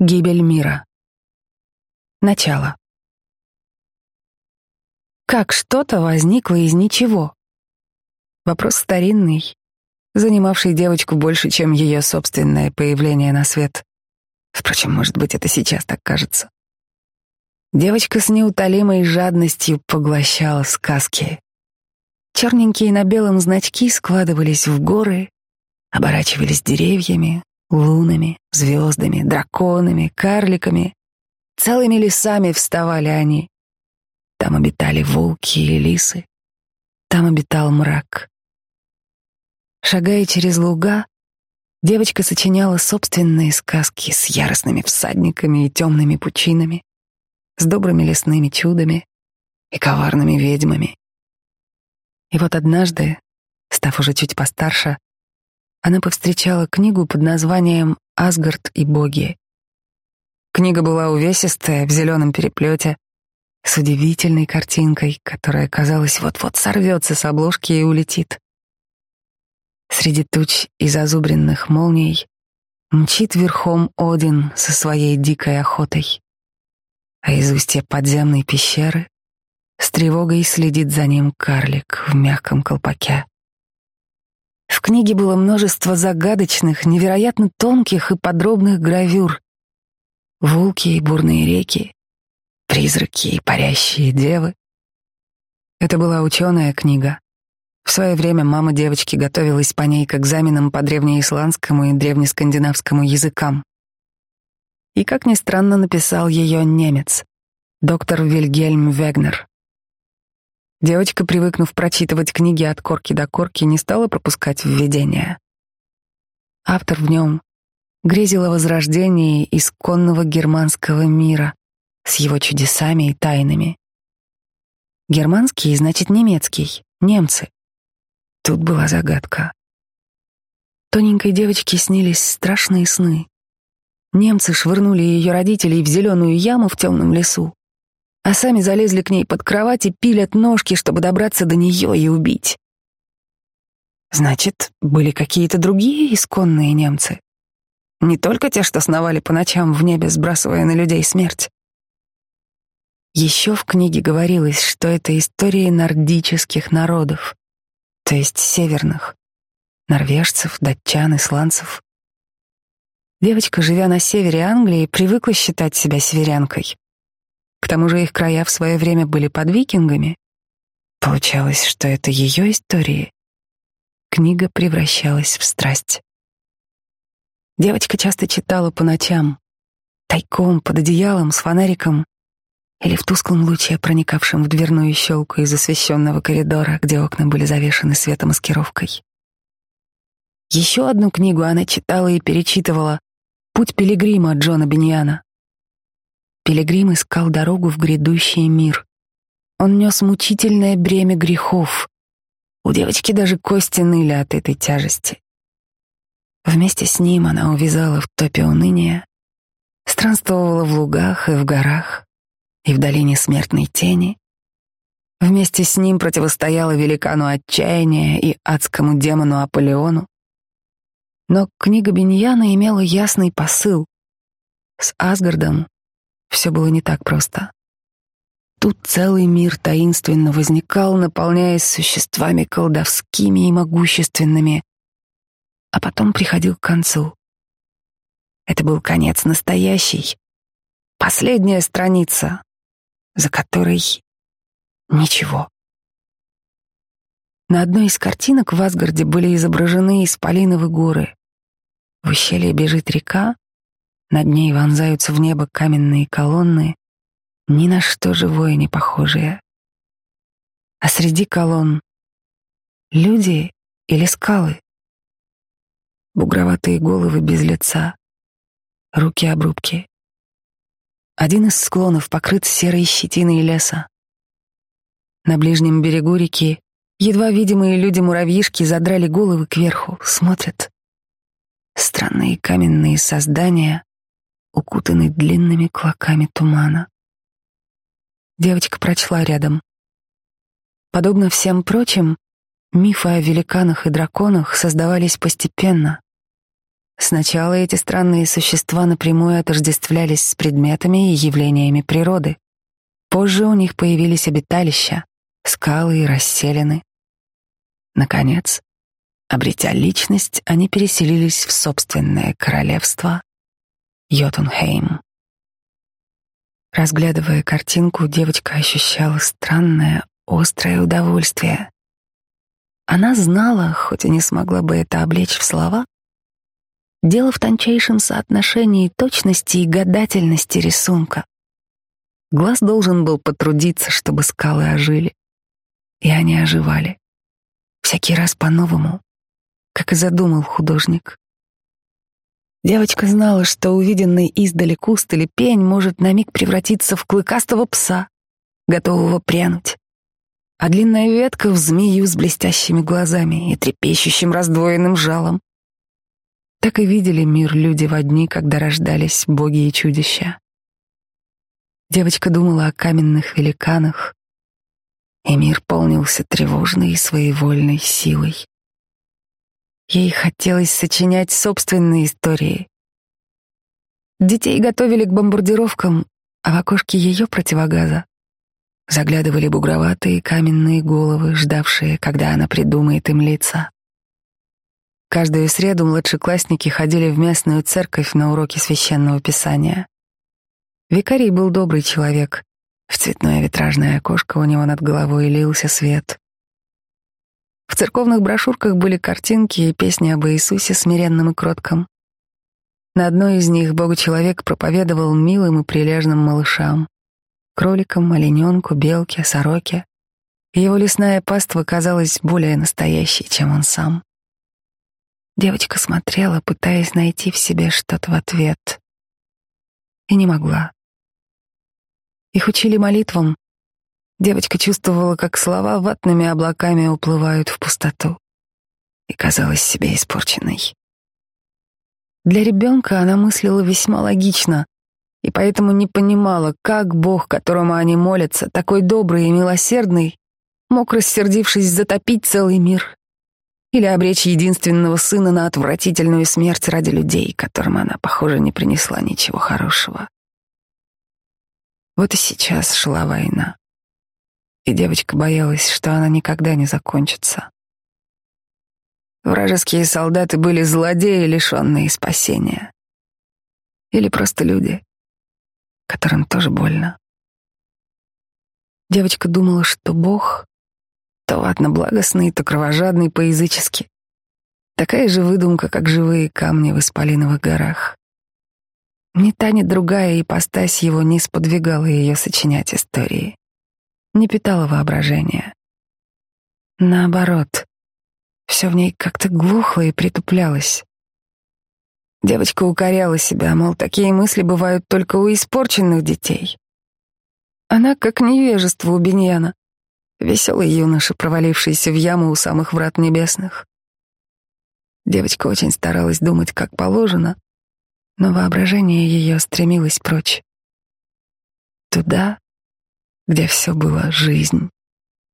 Гибель мира. Начало. Как что-то возникло из ничего? Вопрос старинный, занимавший девочку больше, чем ее собственное появление на свет. Впрочем, может быть, это сейчас так кажется. Девочка с неутолимой жадностью поглощала сказки. Черненькие на белом значки складывались в горы, оборачивались деревьями, лунами, звездами, драконами, карликами. Целыми лесами вставали они. Там обитали волки и лисы. Там обитал мрак. Шагая через луга, девочка сочиняла собственные сказки с яростными всадниками и темными пучинами, с добрыми лесными чудами и коварными ведьмами. И вот однажды, став уже чуть постарше, она повстречала книгу под названием «Асгард и боги». Книга была увесистая, в зеленом переплете, с удивительной картинкой, которая, казалось, вот-вот сорвется с обложки и улетит. Среди туч и зазубренных молний мчит верхом Один со своей дикой охотой, а из устья подземной пещеры с тревогой следит за ним карлик в мягком колпаке. В книге было множество загадочных, невероятно тонких и подробных гравюр. Волки и бурные реки, призраки и парящие девы. Это была ученая книга. В свое время мама девочки готовилась по ней к экзаменам по древнеисландскому и древнескандинавскому языкам. И, как ни странно, написал ее немец, доктор Вильгельм Вегнер. Девочка, привыкнув прочитывать книги от корки до корки, не стала пропускать введения. Автор в нем грезил о возрождении исконного германского мира с его чудесами и тайнами. Германский значит немецкий, немцы. Тут была загадка. Тоненькой девочке снились страшные сны. Немцы швырнули ее родителей в зеленую яму в темном лесу а сами залезли к ней под кровать и пилят ножки, чтобы добраться до нее и убить. Значит, были какие-то другие исконные немцы. Не только те, что сновали по ночам в небе, сбрасывая на людей смерть. Еще в книге говорилось, что это истории нордических народов, то есть северных, норвежцев, датчан, исландцев. Девочка, живя на севере Англии, привыкла считать себя северянкой. К тому же их края в свое время были под викингами. Получалось, что это ее истории. Книга превращалась в страсть. Девочка часто читала по ночам, тайком, под одеялом, с фонариком или в тусклом луче, проникавшем в дверную щелку из освещенного коридора, где окна были завешены светомаскировкой. Еще одну книгу она читала и перечитывала «Путь пилигрима» Джона Беньяна. Пилигрим искал дорогу в грядущий мир. Он нес мучительное бремя грехов. У девочки даже кости ныли от этой тяжести. Вместе с ним она увязала в топе уныния, странствовала в лугах и в горах, и в долине смертной тени. Вместе с ним противостояла великану отчаяния и адскому демону Аполеону. Но книга Беньяна имела ясный посыл. С Асгардом все было не так просто. Тут целый мир таинственно возникал, наполняясь существами колдовскими и могущественными, а потом приходил к концу. Это был конец настоящий, последняя страница, за которой ничего. На одной из картинок в Асгарде были изображены исполиновы горы. В ущелье бежит река, над ней вонзаются в небо каменные колонны, ни на что живое не похожие. А среди колонн — люди или скалы. Бугроватые головы без лица, руки-обрубки. Один из склонов покрыт серой щетиной леса. На ближнем берегу реки едва видимые люди-муравьишки задрали головы кверху, смотрят. Странные каменные создания укутанный длинными клоками тумана. Девочка прочла рядом. Подобно всем прочим, мифы о великанах и драконах создавались постепенно, Сначала эти странные существа напрямую отождествлялись с предметами и явлениями природы. Позже у них появились обиталища, скалы и расселены. Наконец, обретя личность, они переселились в собственное королевство Йотунхейм. Разглядывая картинку, девочка ощущала странное, острое удовольствие. Она знала, хоть и не смогла бы это облечь в слова, дело в тончайшем соотношении точности и гадательности рисунка. Глаз должен был потрудиться, чтобы скалы ожили. И они оживали. Всякий раз по-новому, как и задумал художник. Девочка знала, что увиденный издали куст или пень может на миг превратиться в клыкастого пса, готового прянуть а длинная ветка в змею с блестящими глазами и трепещущим раздвоенным жалом. Так и видели мир люди в дни, когда рождались боги и чудища. Девочка думала о каменных великанах, и мир полнился тревожной и своевольной силой. Ей хотелось сочинять собственные истории. Детей готовили к бомбардировкам, а в окошке ее противогаза заглядывали бугроватые каменные головы, ждавшие, когда она придумает им лица. Каждую среду младшеклассники ходили в местную церковь на уроки священного писания. Викарий был добрый человек. В цветное витражное окошко у него над головой лился свет. В церковных брошюрках были картинки и песни об Иисусе смиренном и кротком. На одной из них Бога-человек проповедовал милым и прилежным малышам кроликам, олененку, белке, сороке. Его лесная паства казалась более настоящей, чем он сам. Девочка смотрела, пытаясь найти в себе что-то в ответ. И не могла. Их учили молитвам. Девочка чувствовала, как слова ватными облаками уплывают в пустоту. И казалась себе испорченной. Для ребенка она мыслила весьма логично и поэтому не понимала, как Бог, которому они молятся, такой добрый и милосердный, мог, рассердившись, затопить целый мир или обречь единственного сына на отвратительную смерть ради людей, которым она, похоже, не принесла ничего хорошего. Вот и сейчас шла война, и девочка боялась, что она никогда не закончится. Вражеские солдаты были злодеи, лишенные спасения. Или просто люди, которым тоже больно. Девочка думала, что Бог то ладно благостный, то кровожадный по-язычески. Такая же выдумка, как живые камни в Исполиновых горах. Ни та, ни другая ипостась его не сподвигала ее сочинять истории, не питала воображения. Наоборот, все в ней как-то глухло и притуплялось. Девочка укоряла себя, мол, такие мысли бывают только у испорченных детей. Она как невежество у Беньяна, веселый юноша, провалившийся в яму у самых врат небесных. Девочка очень старалась думать, как положено, но воображение ее стремилось прочь. Туда, где все было жизнь.